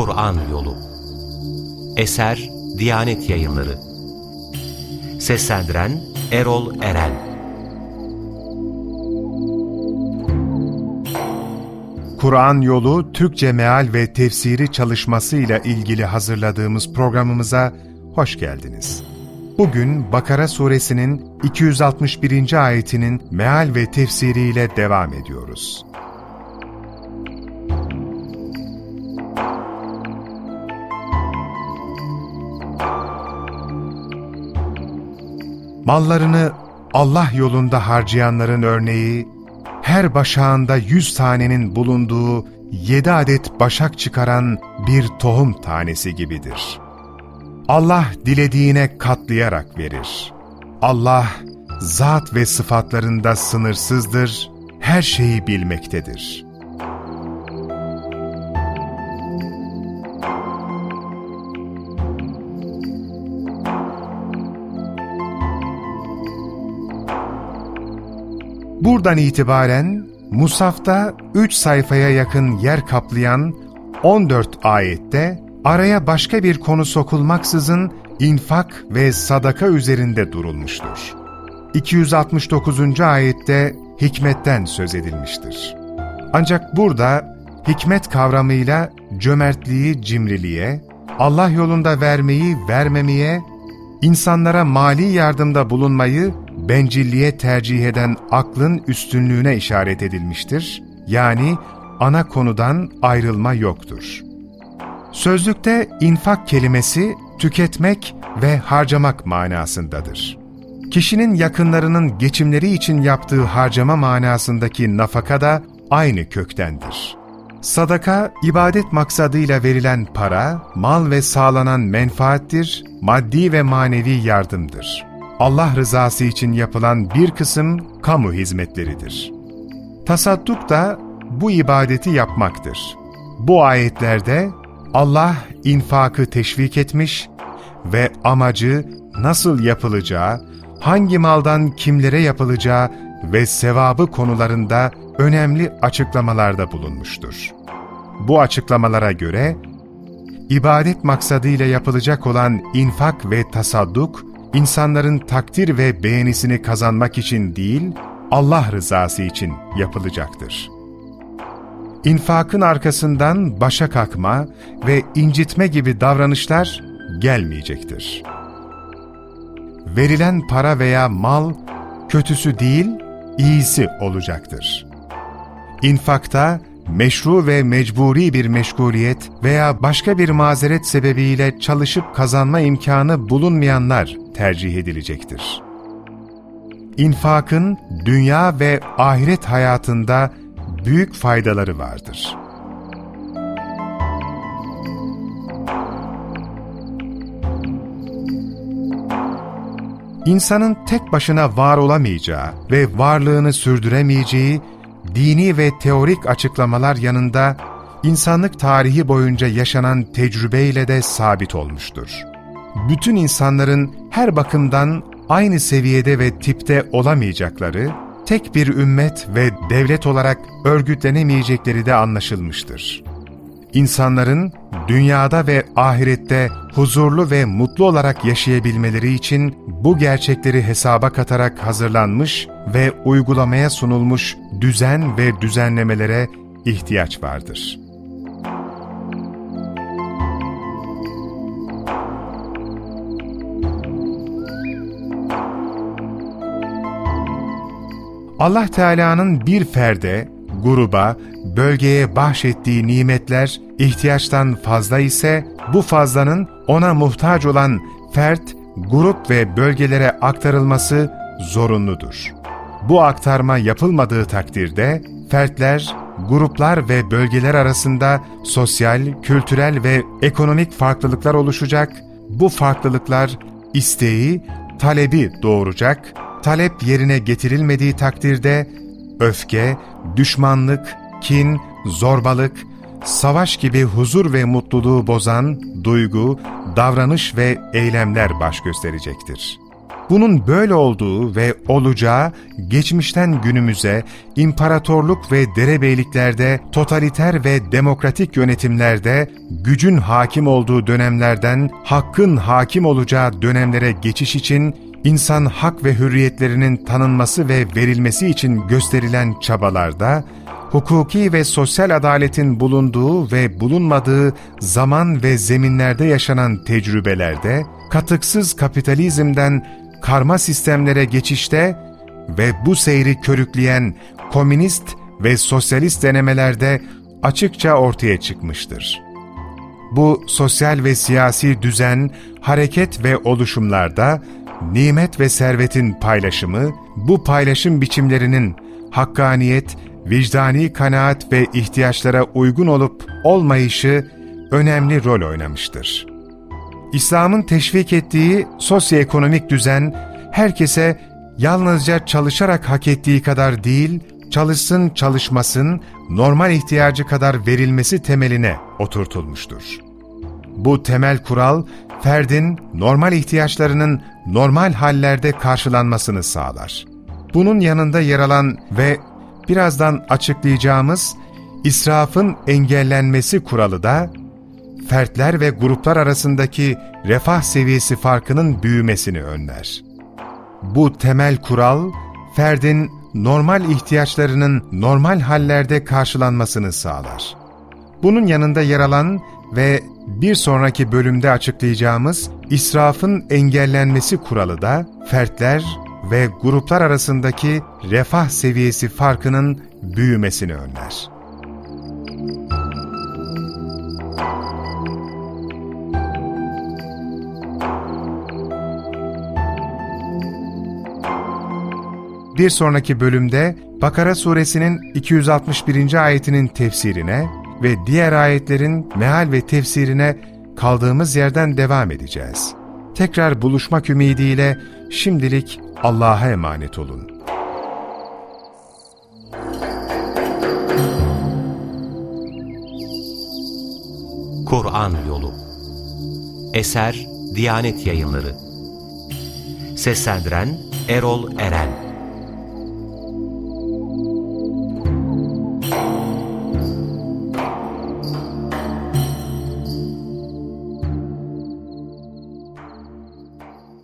Kur'an Yolu Eser Diyanet Yayınları Seslendiren Erol Eren Kur'an Yolu Türkçe Meal ve Tefsiri çalışmasıyla ilgili hazırladığımız programımıza hoş geldiniz. Bugün Bakara suresinin 261. ayetinin meal ve tefsiriyle devam ediyoruz. Mallarını Allah yolunda harcayanların örneği, her başağında yüz tanenin bulunduğu yedi adet başak çıkaran bir tohum tanesi gibidir. Allah dilediğine katlayarak verir. Allah, zat ve sıfatlarında sınırsızdır, her şeyi bilmektedir.'' Buradan itibaren Musaf'ta 3 sayfaya yakın yer kaplayan 14 ayette araya başka bir konu sokulmaksızın infak ve sadaka üzerinde durulmuştur. 269. ayette hikmetten söz edilmiştir. Ancak burada hikmet kavramıyla cömertliği cimriliğe, Allah yolunda vermeyi vermemeye, insanlara mali yardımda bulunmayı bencilliğe tercih eden aklın üstünlüğüne işaret edilmiştir. Yani ana konudan ayrılma yoktur. Sözlükte infak kelimesi tüketmek ve harcamak manasındadır. Kişinin yakınlarının geçimleri için yaptığı harcama manasındaki nafaka da aynı köktendir. Sadaka, ibadet maksadıyla verilen para, mal ve sağlanan menfaattir, maddi ve manevi yardımdır. Allah rızası için yapılan bir kısım kamu hizmetleridir. Tasadduk da bu ibadeti yapmaktır. Bu ayetlerde Allah infakı teşvik etmiş ve amacı nasıl yapılacağı, hangi maldan kimlere yapılacağı ve sevabı konularında önemli açıklamalarda bulunmuştur. Bu açıklamalara göre, ibadet maksadıyla yapılacak olan infak ve tasadduk, insanların takdir ve beğenisini kazanmak için değil, Allah rızası için yapılacaktır. İnfakın arkasından başa kalkma ve incitme gibi davranışlar gelmeyecektir. Verilen para veya mal, kötüsü değil, iyisi olacaktır. İnfakta, meşru ve mecburi bir meşguliyet veya başka bir mazeret sebebiyle çalışıp kazanma imkanı bulunmayanlar tercih edilecektir. İnfakın dünya ve ahiret hayatında büyük faydaları vardır. İnsanın tek başına var olamayacağı ve varlığını sürdüremeyeceği dini ve teorik açıklamalar yanında insanlık tarihi boyunca yaşanan tecrübeyle de sabit olmuştur. Bütün insanların her bakımdan aynı seviyede ve tipte olamayacakları, tek bir ümmet ve devlet olarak örgütlenemeyecekleri de anlaşılmıştır. İnsanların dünyada ve ahirette huzurlu ve mutlu olarak yaşayabilmeleri için bu gerçekleri hesaba katarak hazırlanmış ve uygulamaya sunulmuş düzen ve düzenlemelere ihtiyaç vardır. Allah Teala'nın bir ferde, gruba, bölgeye bahşettiği nimetler ihtiyaçtan fazla ise bu fazlanın ona muhtaç olan fert, grup ve bölgelere aktarılması zorunludur. Bu aktarma yapılmadığı takdirde fertler, gruplar ve bölgeler arasında sosyal, kültürel ve ekonomik farklılıklar oluşacak, bu farklılıklar isteği, talebi doğuracak, talep yerine getirilmediği takdirde öfke, düşmanlık, kin, zorbalık, savaş gibi huzur ve mutluluğu bozan duygu, davranış ve eylemler baş gösterecektir. Bunun böyle olduğu ve olacağı geçmişten günümüze imparatorluk ve derebeyliklerde totaliter ve demokratik yönetimlerde gücün hakim olduğu dönemlerden hakkın hakim olacağı dönemlere geçiş için insan hak ve hürriyetlerinin tanınması ve verilmesi için gösterilen çabalarda hukuki ve sosyal adaletin bulunduğu ve bulunmadığı zaman ve zeminlerde yaşanan tecrübelerde, katıksız kapitalizmden karma sistemlere geçişte ve bu seyri körükleyen komünist ve sosyalist denemelerde açıkça ortaya çıkmıştır. Bu sosyal ve siyasi düzen, hareket ve oluşumlarda nimet ve servetin paylaşımı, bu paylaşım biçimlerinin hakkaniyet, vicdani kanaat ve ihtiyaçlara uygun olup olmayışı önemli rol oynamıştır. İslam'ın teşvik ettiği sosyoekonomik düzen, herkese yalnızca çalışarak hak ettiği kadar değil, çalışsın çalışmasın, normal ihtiyacı kadar verilmesi temeline oturtulmuştur. Bu temel kural, ferdin normal ihtiyaçlarının normal hallerde karşılanmasını sağlar. Bunun yanında yer alan ve birazdan açıklayacağımız israfın engellenmesi kuralı da fertler ve gruplar arasındaki refah seviyesi farkının büyümesini önler. Bu temel kural, ferdin normal ihtiyaçlarının normal hallerde karşılanmasını sağlar. Bunun yanında yer alan ve bir sonraki bölümde açıklayacağımız israfın engellenmesi kuralı da fertler ve gruplar arasındaki refah seviyesi farkının büyümesini önler. Bir sonraki bölümde Bakara suresinin 261. ayetinin tefsirine ve diğer ayetlerin meal ve tefsirine kaldığımız yerden devam edeceğiz. Tekrar buluşmak ümidiyle şimdilik Allah'a emanet olun. Kur'an Yolu Eser Diyanet Yayınları Seslendiren Erol Eren